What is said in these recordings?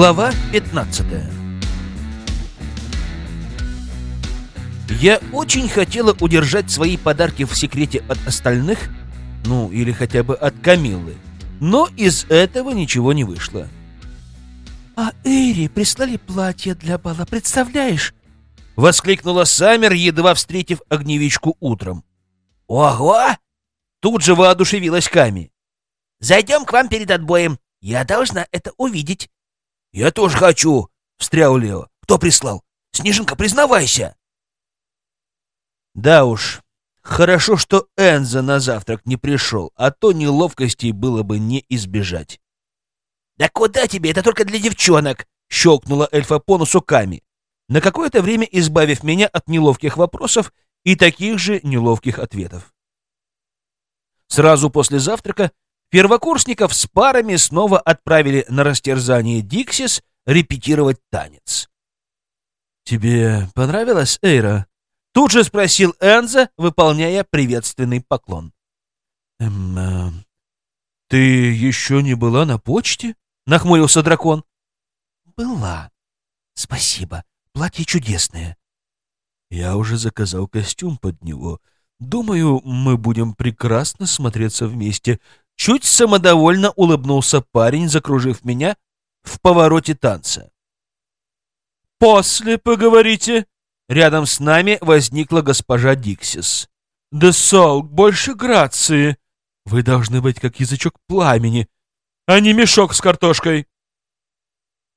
Глава 15 Я очень хотела удержать свои подарки в секрете от остальных, ну, или хотя бы от Камиллы, но из этого ничего не вышло. «А Эри прислали платье для бала, представляешь?» — воскликнула Саммер, едва встретив огневичку утром. «Ого!» — тут же воодушевилась Ками. «Зайдем к вам перед отбоем. Я должна это увидеть». «Я тоже хочу!» — встрял Лео. «Кто прислал? Снежинка, признавайся!» Да уж, хорошо, что Энза на завтрак не пришел, а то неловкостей было бы не избежать. «Да куда тебе? Это только для девчонок!» — щелкнула эльфа по носу Ками, на какое-то время избавив меня от неловких вопросов и таких же неловких ответов. Сразу после завтрака первокурсников с парами снова отправили на растерзание Диксис репетировать танец. «Тебе понравилось, Эйра?» Тут же спросил Энза, выполняя приветственный поклон. «Эм, э, ты еще не была на почте?» — нахмурился дракон. «Была. Спасибо. Платье чудесное». «Я уже заказал костюм под него. Думаю, мы будем прекрасно смотреться вместе». Чуть самодовольно улыбнулся парень, закружив меня в повороте танца. «После поговорите», Рядом с нами возникла госпожа Диксис. «Десол, больше грации! Вы должны быть как язычок пламени, а не мешок с картошкой!»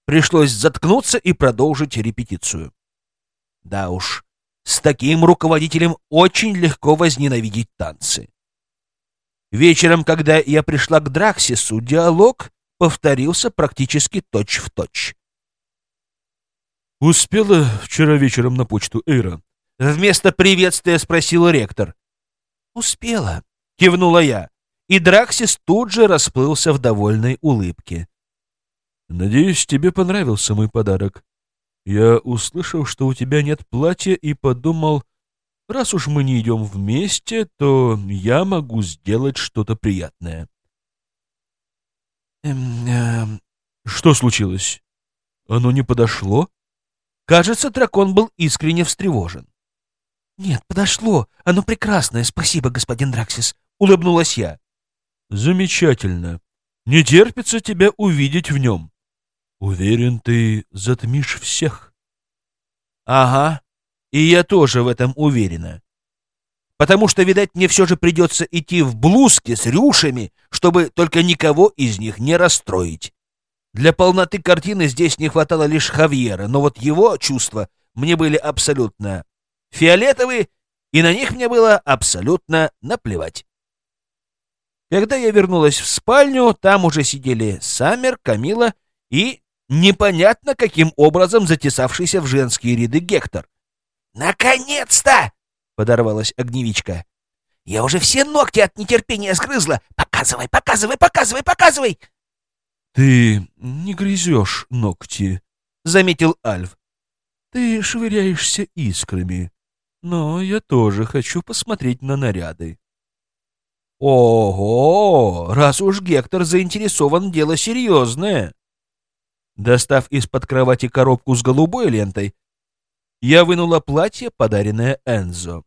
Пришлось заткнуться и продолжить репетицию. Да уж, с таким руководителем очень легко возненавидеть танцы. Вечером, когда я пришла к Драксису, диалог повторился практически точь-в-точь. «Успела вчера вечером на почту Эйра?» Вместо приветствия спросил ректор. «Успела», — кивнула я, и Драксис тут же расплылся в довольной улыбке. «Надеюсь, тебе понравился мой подарок. Я услышал, что у тебя нет платья, и подумал, раз уж мы не идем вместе, то я могу сделать что-то приятное». «Эм, эм...» «Что случилось? Оно не подошло?» Кажется, дракон был искренне встревожен. «Нет, подошло. Оно прекрасное. Спасибо, господин Драксис», — улыбнулась я. «Замечательно. Не терпится тебя увидеть в нем. Уверен, ты затмишь всех». «Ага, и я тоже в этом уверена. Потому что, видать, мне все же придется идти в блузке с рюшами, чтобы только никого из них не расстроить. Для полноты картины здесь не хватало лишь Хавьера, но вот его чувства мне были абсолютно фиолетовые, и на них мне было абсолютно наплевать. Когда я вернулась в спальню, там уже сидели Саммер, Камила и непонятно каким образом затесавшийся в женские ряды Гектор. «Наконец-то!» — подорвалась огневичка. «Я уже все ногти от нетерпения сгрызла! Показывай, показывай, показывай, показывай!» «Ты не грызешь ногти», — заметил Альф. «Ты швыряешься искрами, но я тоже хочу посмотреть на наряды». «Ого! Раз уж Гектор заинтересован, дело серьезное!» Достав из-под кровати коробку с голубой лентой, я вынула платье, подаренное Энзо.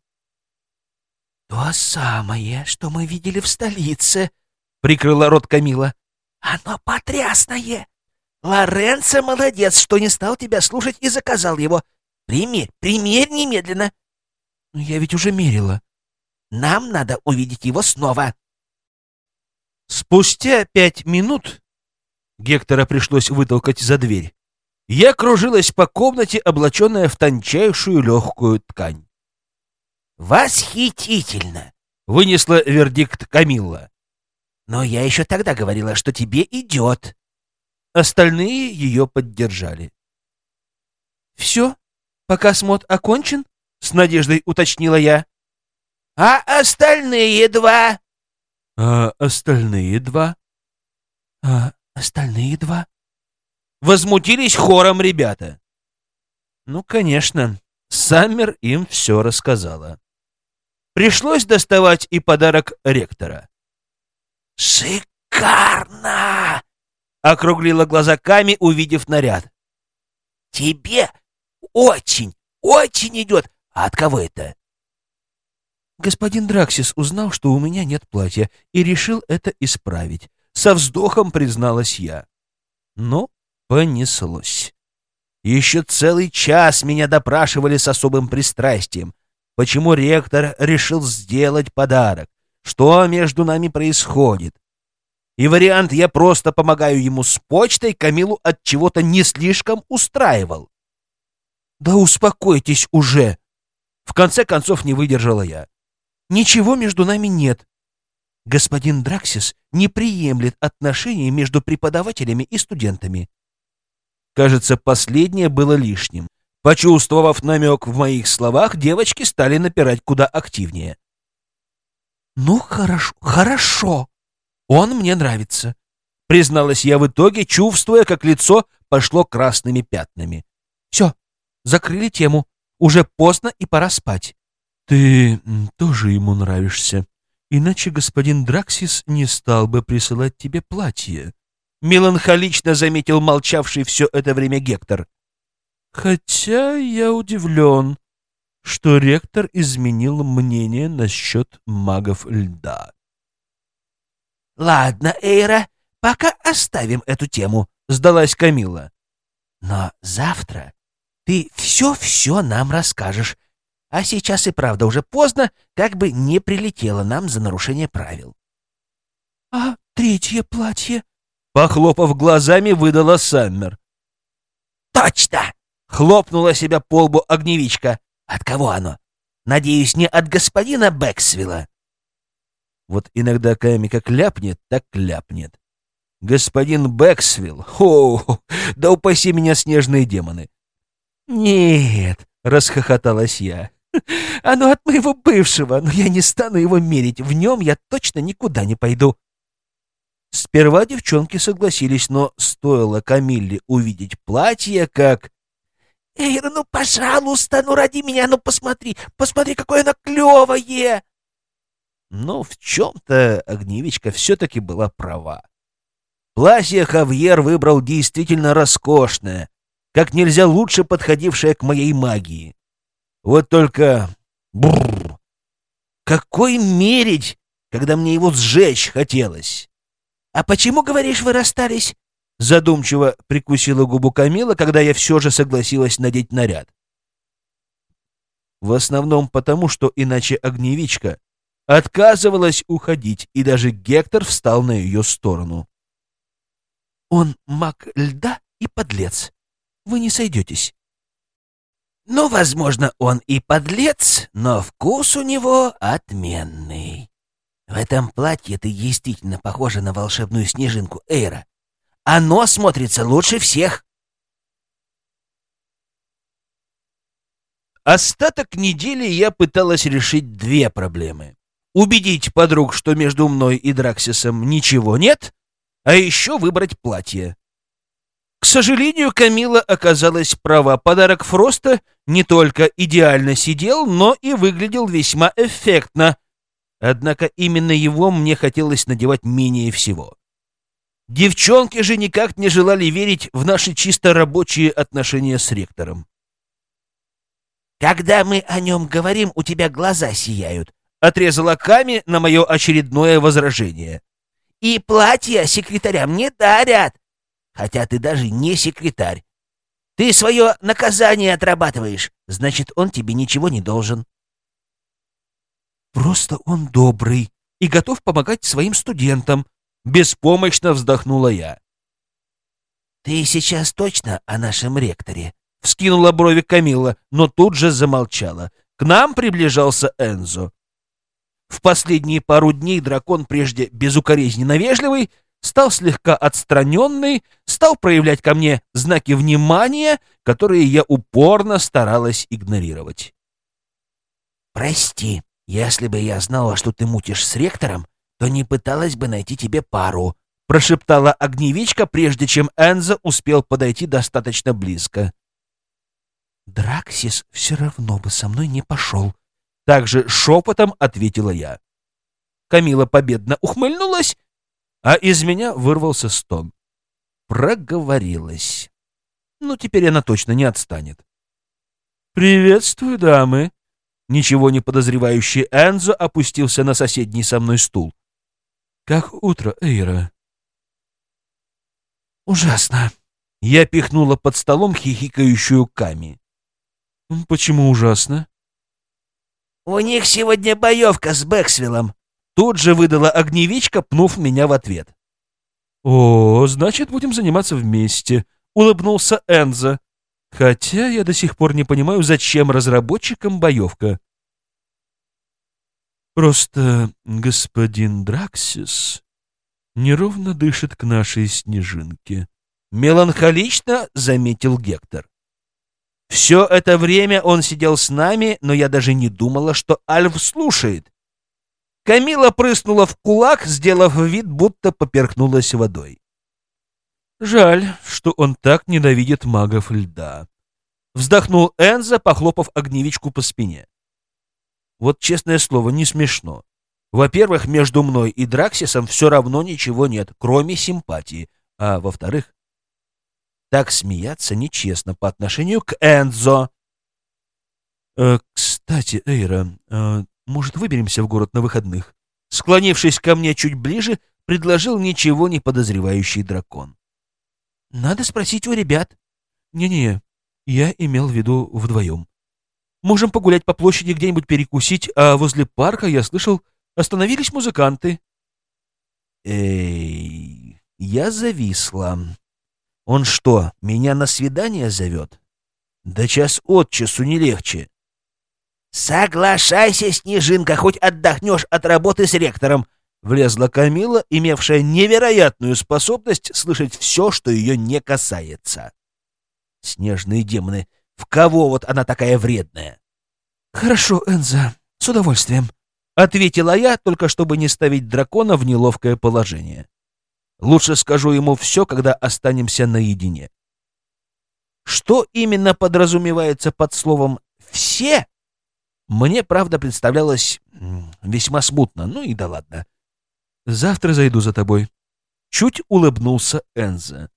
«То самое, что мы видели в столице», — прикрыла рот Камила. Оно потрясное! Лоренцо молодец, что не стал тебя слушать и заказал его. Прими, примерь немедленно. Но я ведь уже мерила. Нам надо увидеть его снова. Спустя пять минут Гектора пришлось вытолкать за дверь. Я кружилась по комнате, облаченная в тончайшую легкую ткань. «Восхитительно!» — вынесла вердикт Камилла. Но я еще тогда говорила, что тебе идет. Остальные ее поддержали. «Все? Пока смот окончен?» — с надеждой уточнила я. «А остальные два?» «А остальные два?» «А остальные два?» Возмутились хором ребята. Ну, конечно, Саммер им все рассказала. Пришлось доставать и подарок ректора. «Шикарно!» округлила глаза Ками, увидев наряд. «Тебе очень, очень идет. А от кого это?» Господин Драксис узнал, что у меня нет платья, и решил это исправить. Со вздохом призналась я. Но понеслось. Еще целый час меня допрашивали с особым пристрастием. Почему ректор решил сделать подарок? Что между нами происходит? И вариант «я просто помогаю ему с почтой» Камилу от чего-то не слишком устраивал. «Да успокойтесь уже!» В конце концов не выдержала я. «Ничего между нами нет. Господин Драксис не приемлет отношений между преподавателями и студентами». Кажется, последнее было лишним. Почувствовав намек в моих словах, девочки стали напирать куда активнее. «Ну, хорошо, хорошо. Он мне нравится», — призналась я в итоге, чувствуя, как лицо пошло красными пятнами. «Все, закрыли тему. Уже поздно и пора спать». «Ты тоже ему нравишься. Иначе господин Драксис не стал бы присылать тебе платье», — меланхолично заметил молчавший все это время Гектор. «Хотя я удивлен, что ректор изменил мнение насчет магов льда. «Ладно, Эйра, пока оставим эту тему», — сдалась Камила. «Но завтра ты все-все нам расскажешь, а сейчас и правда уже поздно, как бы не прилетело нам за нарушение правил». «А третье платье?» — похлопав глазами, выдала Саммер. «Точно!» — хлопнула себя по лбу огневичка. От кого оно? Надеюсь, не от господина Бэксвилла. Вот иногда Ками как ляпнет, так ляпнет. Господин Бэксвилл, о, да упаси меня снежные демоны. Нет, расхохоталась я. Оно от моего бывшего, но я не стану его мерить. В нем я точно никуда не пойду. Сперва девчонки согласились, но стоило Камилле увидеть платье, как... Эйра, ну, пожалуйста, ну, ради меня, ну, посмотри, посмотри, какое оно клевое!» Но в чем-то огневичка все-таки была права. Платье Хавьер выбрал действительно роскошное, как нельзя лучше подходившее к моей магии. Вот только... Бррр! Какой мерить, когда мне его сжечь хотелось? «А почему, говоришь, вы расстались?» Задумчиво прикусила губу Камила, когда я все же согласилась надеть наряд. В основном потому, что иначе огневичка отказывалась уходить, и даже Гектор встал на ее сторону. «Он маг льда и подлец. Вы не сойдетесь». «Ну, возможно, он и подлец, но вкус у него отменный. В этом платье ты действительно похожа на волшебную снежинку Эйра. Оно смотрится лучше всех. Остаток недели я пыталась решить две проблемы. Убедить подруг, что между мной и Драксисом ничего нет, а еще выбрать платье. К сожалению, Камила оказалась права. Подарок Фроста не только идеально сидел, но и выглядел весьма эффектно. Однако именно его мне хотелось надевать менее всего. Девчонки же никак не желали верить в наши чисто рабочие отношения с ректором. «Когда мы о нем говорим, у тебя глаза сияют», — отрезала Ками на мое очередное возражение. «И платья секретарям не дарят, хотя ты даже не секретарь. Ты свое наказание отрабатываешь, значит, он тебе ничего не должен». «Просто он добрый и готов помогать своим студентам», Беспомощно вздохнула я. «Ты сейчас точно о нашем ректоре?» Вскинула брови Камила, но тут же замолчала. К нам приближался Энзо. В последние пару дней дракон, прежде безукоризненно вежливый, стал слегка отстраненный, стал проявлять ко мне знаки внимания, которые я упорно старалась игнорировать. «Прости, если бы я знала, что ты мутишь с ректором, то не пыталась бы найти тебе пару», — прошептала огневичка, прежде чем Энза успел подойти достаточно близко. «Драксис все равно бы со мной не пошел», — также шепотом ответила я. Камила победно ухмыльнулась, а из меня вырвался стон. проговорилась. Ну, теперь она точно не отстанет. «Приветствую, дамы!» Ничего не подозревающий Энзо опустился на соседний со мной стул. «Как утро, Эйра?» «Ужасно!» Я пихнула под столом хихикающую Ками. «Почему ужасно?» «У них сегодня боевка с Бэксвиллом!» Тут же выдала огневичка, пнув меня в ответ. «О, значит, будем заниматься вместе», — улыбнулся Энзо. Хотя я до сих пор не понимаю, зачем разработчикам боевка. Просто господин Драксис неровно дышит к нашей снежинке. Меланхолично заметил Гектор. Все это время он сидел с нами, но я даже не думала, что Альф слушает. Камила прыснула в кулак, сделав вид, будто поперхнулась водой. Жаль, что он так ненавидит магов льда. Вздохнул Энза, похлопав огневичку по спине. Вот честное слово, не смешно. Во-первых, между мной и Драксисом все равно ничего нет, кроме симпатии. А во-вторых, так смеяться нечестно по отношению к Энзо. Э, кстати, Эйра, э, может, выберемся в город на выходных? Склонившись ко мне чуть ближе, предложил ничего не подозревающий дракон. Надо спросить у ребят. Не-не, я имел в виду вдвоем. Можем погулять по площади, где-нибудь перекусить, а возле парка, я слышал, остановились музыканты. Эй, я зависла. Он что, меня на свидание зовет? Да час от часу не легче. «Соглашайся, Снежинка, хоть отдохнешь от работы с ректором!» Влезла Камила, имевшая невероятную способность слышать все, что ее не касается. Снежные демоны, в кого вот она такая вредная? «Хорошо, Энза, с удовольствием», — ответила я, только чтобы не ставить дракона в неловкое положение. Лучше скажу ему все, когда останемся наедине. Что именно подразумевается под словом «все»? Мне, правда, представлялось весьма смутно. Ну и да ладно. Завтра зайду за тобой. Чуть улыбнулся Энза.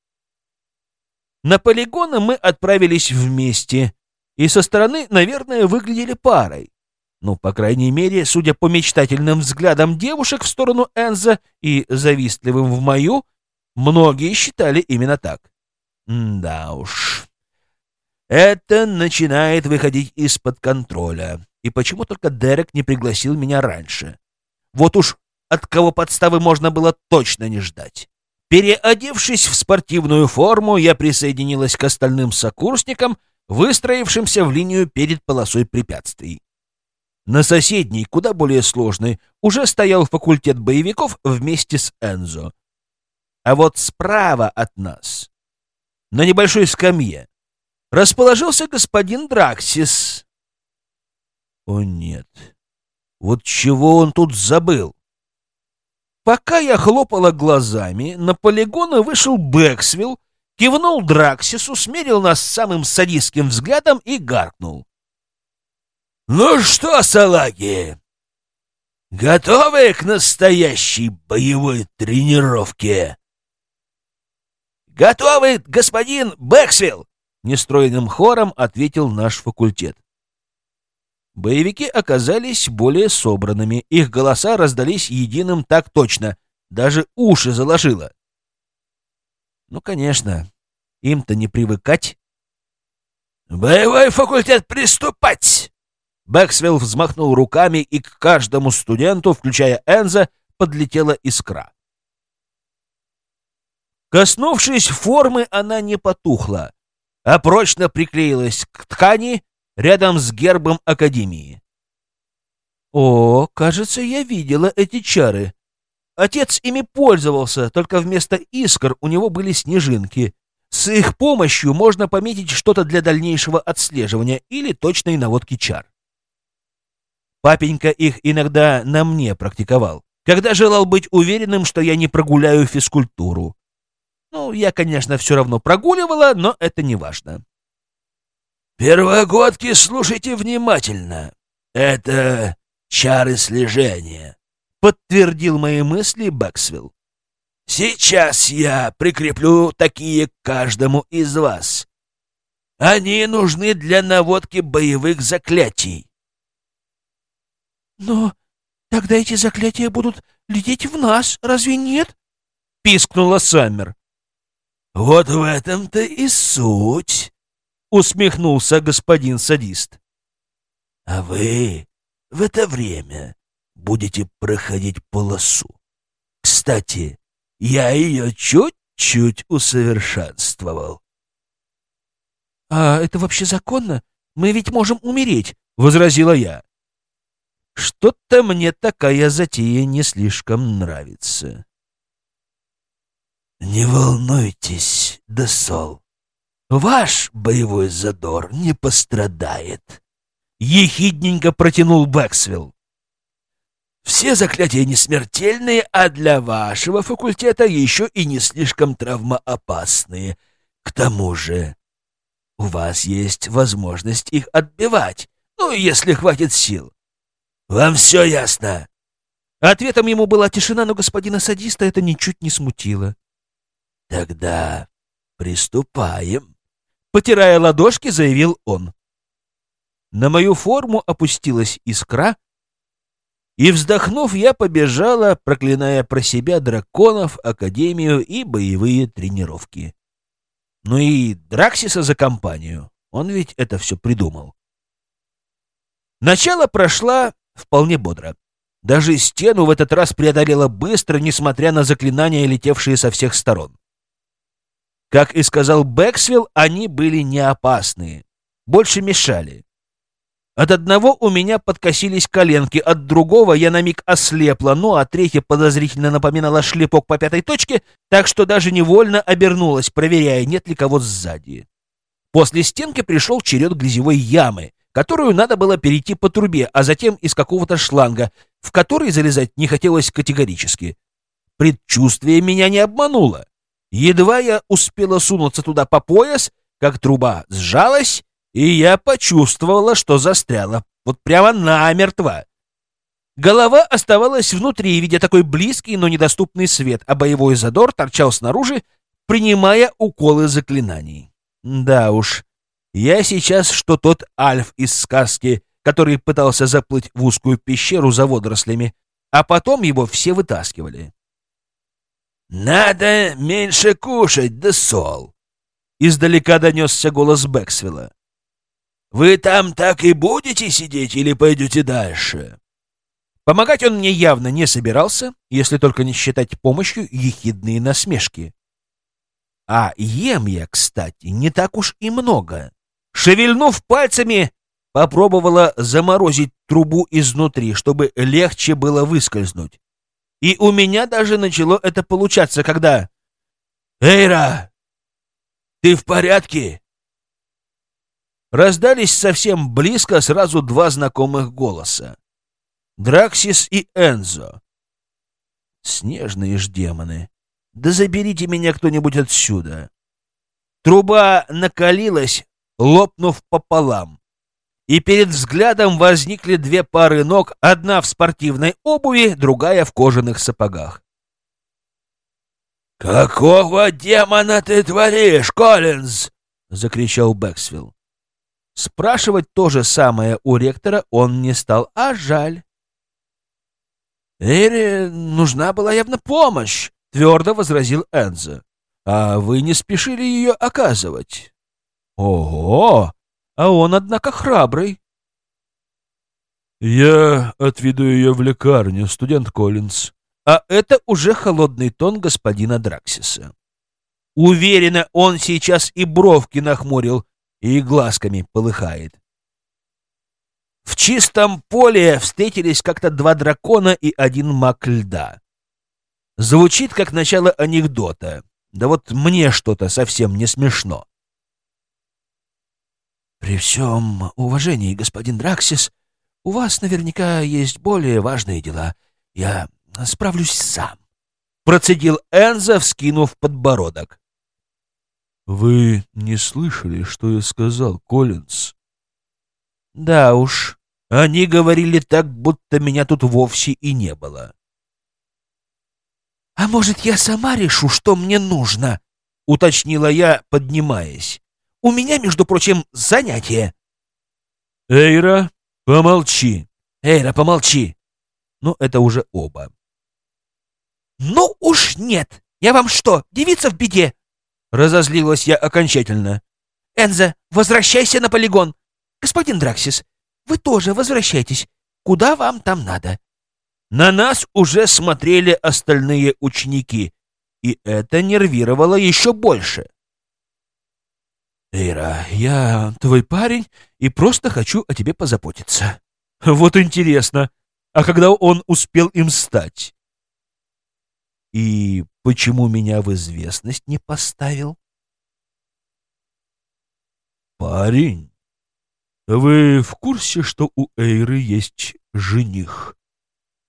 На полигоны мы отправились вместе, и со стороны, наверное, выглядели парой. Ну, по крайней мере, судя по мечтательным взглядам девушек в сторону Энза и завистливым в мою, многие считали именно так. Да уж. Это начинает выходить из-под контроля. И почему только Дерек не пригласил меня раньше? Вот уж от кого подставы можно было точно не ждать. Переодевшись в спортивную форму, я присоединилась к остальным сокурсникам, выстроившимся в линию перед полосой препятствий. На соседней, куда более сложной, уже стоял факультет боевиков вместе с Энзо. А вот справа от нас, на небольшой скамье, расположился господин Драксис. О нет, вот чего он тут забыл? Пока я хлопала глазами, на полигоны вышел Бэксвилл, кивнул Драксису, смерил нас самым садистским взглядом и гаркнул. «Ну что, салаги, готовы к настоящей боевой тренировке?» «Готовы, господин Бэксвилл!» — нестройным хором ответил наш факультет. Боевики оказались более собранными, их голоса раздались единым так точно, даже уши заложило. Ну, конечно, им-то не привыкать. «Боевой факультет, приступать!» Бэксвелл взмахнул руками, и к каждому студенту, включая Энза, подлетела искра. Коснувшись формы, она не потухла, а прочно приклеилась к ткани рядом с гербом Академии. О, кажется, я видела эти чары. Отец ими пользовался, только вместо искр у него были снежинки. С их помощью можно пометить что-то для дальнейшего отслеживания или точной наводки чар. Папенька их иногда на мне практиковал, когда желал быть уверенным, что я не прогуляю физкультуру. Ну, я, конечно, все равно прогуливала, но это не важно. «Первогодки, слушайте внимательно. Это чары слежения», — подтвердил мои мысли Бэксвилл. Сейчас я прикреплю такие к каждому из вас. Они нужны для наводки боевых заклятий. Но тогда эти заклятия будут лететь в нас, разве нет? Пискнула Саммер. Вот в этом-то и суть, усмехнулся господин садист. А вы в это время будете проходить полосу. Кстати, я ее чуть-чуть усовершенствовал. — А это вообще законно? Мы ведь можем умереть, — возразила я. Что-то мне такая затея не слишком нравится. Не волнуйтесь, Десол. Ваш боевой задор не пострадает. Ехидненько протянул Бэксвилл. Все заклятия не смертельные, а для вашего факультета еще и не слишком травмоопасные. К тому же у вас есть возможность их отбивать, ну, если хватит сил. Вам все ясно?» Ответом ему была тишина, но господина садиста это ничуть не смутило. «Тогда приступаем», — потирая ладошки, заявил он. На мою форму опустилась искра, и, вздохнув, я побежала, проклиная про себя драконов, академию и боевые тренировки. Ну и Драксиса за компанию. Он ведь это все придумал. Начало прошло вполне бодро. Даже стену в этот раз преодолела быстро, несмотря на заклинания, летевшие со всех сторон. Как и сказал Бэксвилл, они были не опасные, больше мешали. От одного у меня подкосились коленки, от другого я на миг ослепла, ну а третья подозрительно напоминала шлепок по пятой точке, так что даже невольно обернулась, проверяя, нет ли кого сзади. После стенки пришел черед грязевой ямы, которую надо было перейти по трубе, а затем из какого-то шланга, в который залезать не хотелось категорически. Предчувствие меня не обмануло. Едва я успела сунуться туда по пояс, как труба сжалась, и я почувствовала, что застряла. Вот прямо намертво. Голова оставалась внутри, видя такой близкий, но недоступный свет, а боевой задор торчал снаружи, принимая уколы заклинаний. Да уж, я сейчас что тот Альф из сказки, который пытался заплыть в узкую пещеру за водорослями, а потом его все вытаскивали. «Надо меньше кушать, да сол!» Издалека донесся голос Бэксвилла. Вы там так и будете сидеть или пойдете дальше?» Помогать он мне явно не собирался, если только не считать помощью ехидные насмешки. А ем я, кстати, не так уж и много. Шевельнув пальцами, попробовала заморозить трубу изнутри, чтобы легче было выскользнуть. И у меня даже начало это получаться, когда... «Эйра, ты в порядке?» раздались совсем близко сразу два знакомых голоса. Драксис и Энзо. Снежные ж демоны. Да заберите меня кто-нибудь отсюда. Труба накалилась, лопнув пополам. И перед взглядом возникли две пары ног, одна в спортивной обуви, другая в кожаных сапогах. «Какого демона ты творишь, Коллинз?» — закричал Бэксвилл. Спрашивать то же самое у ректора он не стал, а жаль. «Эре нужна была явно помощь», — твердо возразил Энзо. «А вы не спешили ее оказывать». «Ого! А он, однако, храбрый». «Я отведу ее в лекарню, студент Коллинз». А это уже холодный тон господина Драксиса. Уверенно, он сейчас и бровки нахмурил, и глазками полыхает. В чистом поле встретились как-то два дракона и один маг льда. Звучит как начало анекдота. Да вот мне что-то совсем не смешно. При всем уважении, господин Драксис, у вас наверняка есть более важные дела. Я справлюсь сам. Процедил Энза, вскинув подбородок. «Вы не слышали, что я сказал, Коллинз?» «Да уж, они говорили так, будто меня тут вовсе и не было». «А может, я сама решу, что мне нужно?» — уточнила я, поднимаясь. «У меня, между прочим, занятие». «Эйра, помолчи!» «Эйра, помолчи!» Ну, это уже оба. «Ну уж нет! Я вам что, девица в беде?» Разозлилась я окончательно. «Энза, возвращайся на полигон! Господин Драксис, вы тоже возвращайтесь. Куда вам там надо?» На нас уже смотрели остальные ученики, и это нервировало еще больше. «Эйра, я твой парень и просто хочу о тебе позаботиться». Вот интересно, а когда он успел им стать? И почему меня в известность не поставил? «Парень, вы в курсе, что у Эйры есть жених?»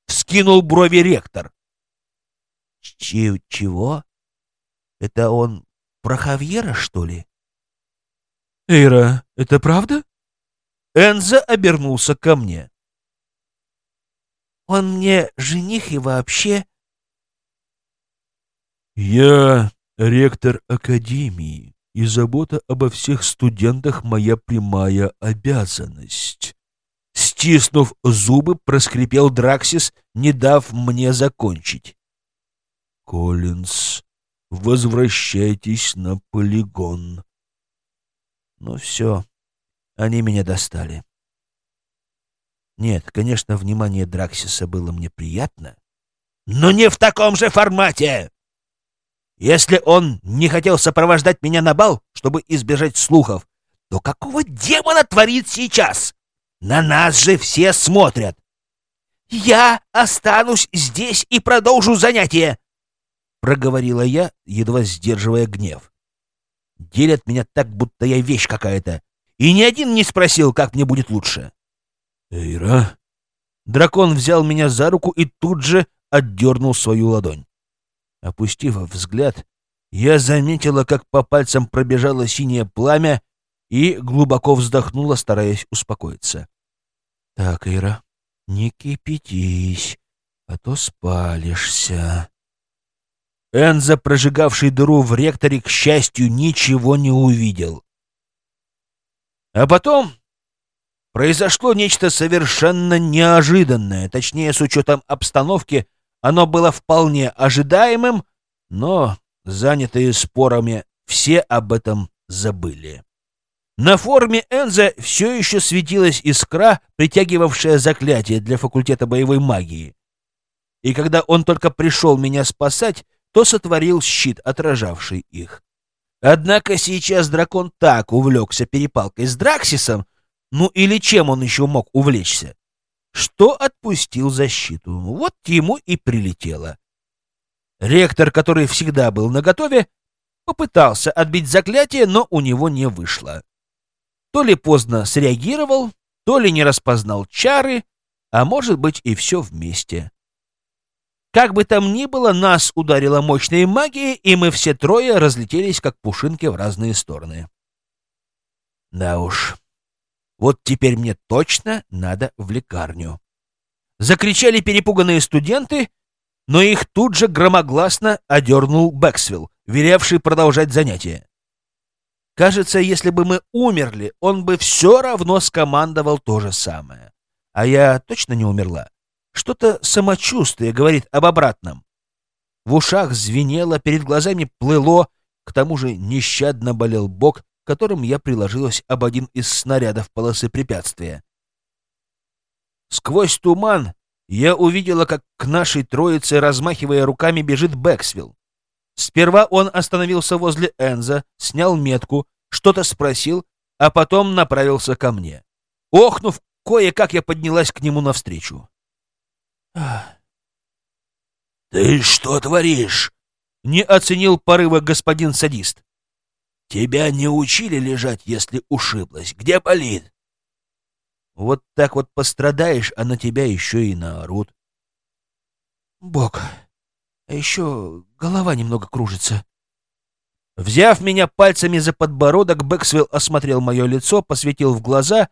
Вскинул брови ректор. «Чего? Это он про Хавьера, что ли?» «Эйра, это правда?» Энза обернулся ко мне. «Он мне жених и вообще...» «Я ректор Академии, и забота обо всех студентах — моя прямая обязанность». Стиснув зубы, проскрипел Драксис, не дав мне закончить. «Коллинз, возвращайтесь на полигон». Ну все, они меня достали. Нет, конечно, внимание Драксиса было мне приятно, но не в таком же формате. Если он не хотел сопровождать меня на бал, чтобы избежать слухов, то какого демона творит сейчас? На нас же все смотрят. Я останусь здесь и продолжу занятие, проговорила я, едва сдерживая гнев. Делят меня так, будто я вещь какая-то, и ни один не спросил, как мне будет лучше. Эйра, дракон взял меня за руку и тут же отдернул свою ладонь. Опустив взгляд, я заметила, как по пальцам пробежало синее пламя, и глубоко вздохнула, стараясь успокоиться. «Так, Ира, не кипятись, а то спалишься». Энза, прожигавший дыру в ректоре, к счастью, ничего не увидел. А потом произошло нечто совершенно неожиданное, точнее, с учетом обстановки, оно было вполне ожидаемым, но занятые спорами все об этом забыли. На форме Энза все еще светилась искра, притягивавшая заклятие для факультета боевой магии. И когда он только пришел меня спасать, то сотворил щит, отражавший их. Однако сейчас дракон так увлекся перепалкой с Драксисом, ну или чем он еще мог увлечься, что отпустил защиту. Вот ему и прилетело. Ректор, который всегда был наготове, попытался отбить заклятие, но у него не вышло то ли поздно среагировал, то ли не распознал чары, а может быть и все вместе. Как бы там ни было, нас ударила мощная магия, и мы все трое разлетелись, как пушинки, в разные стороны. Да уж, вот теперь мне точно надо в лекарню. Закричали перепуганные студенты, но их тут же громогласно одернул Бэксвилл, велевший продолжать занятия. Кажется, если бы мы умерли, он бы все равно скомандовал то же самое. А я точно не умерла. Что-то самочувствие говорит об обратном. В ушах звенело, перед глазами плыло, к тому же нещадно болел бок, которым я приложилась об один из снарядов полосы препятствия. Сквозь туман я увидела, как к нашей троице, размахивая руками, бежит Бэксвилл. Сперва он остановился возле Энза, снял метку, что-то спросил, а потом направился ко мне. Охнув, кое-как я поднялась к нему навстречу. «Ты что творишь?» — не оценил порыва господин садист. «Тебя не учили лежать, если ушиблась. Где болит?» «Вот так вот пострадаешь, а на тебя еще и наорут». «Бог, а еще голова немного кружится». Взяв меня пальцами за подбородок, Бэксвилл осмотрел мое лицо, посветил в глаза,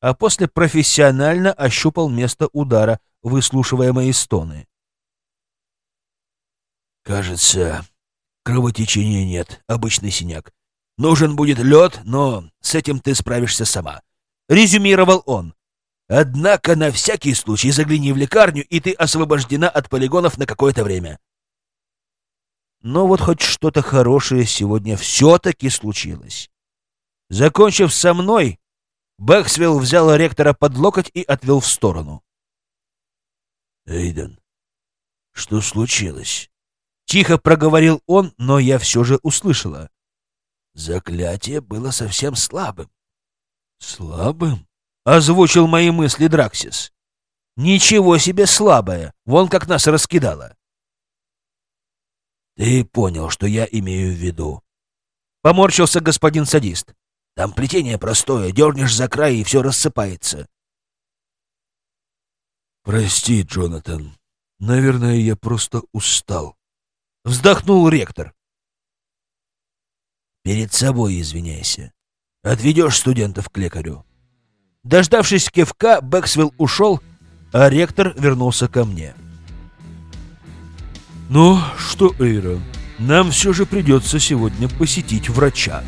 а после профессионально ощупал место удара, выслушивая мои стоны. Кажется, кровотечения нет, обычный синяк. Нужен будет лед, но с этим ты справишься сама. Резюмировал он. Однако на всякий случай загляни в лекарню, и ты освобождена от полигонов на какое-то время. Но вот хоть что-то хорошее сегодня все-таки случилось. Закончив со мной, Бэксвилл взял ректора под локоть и отвел в сторону. «Эйден, что случилось?» Тихо проговорил он, но я все же услышала. Заклятие было совсем слабым. «Слабым?» — озвучил мои мысли Драксис. «Ничего себе слабое! Вон как нас раскидало!» «Ты понял, что я имею в виду?» Поморщился господин садист. «Там плетение простое, дернешь за край, и все рассыпается». «Прости, Джонатан. Наверное, я просто устал». Вздохнул ректор. «Перед собой извиняйся. Отведешь студентов к лекарю». Дождавшись кивка, Бэксвилл ушел, а ректор вернулся ко мне. «Ну что, Эйра, нам все же придется сегодня посетить врача».